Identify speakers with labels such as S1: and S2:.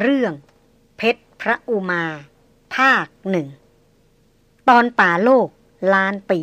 S1: เรื่อง เพชรพระอุมา ภาคหนึ่ง ตอนป่าโลกล้านปี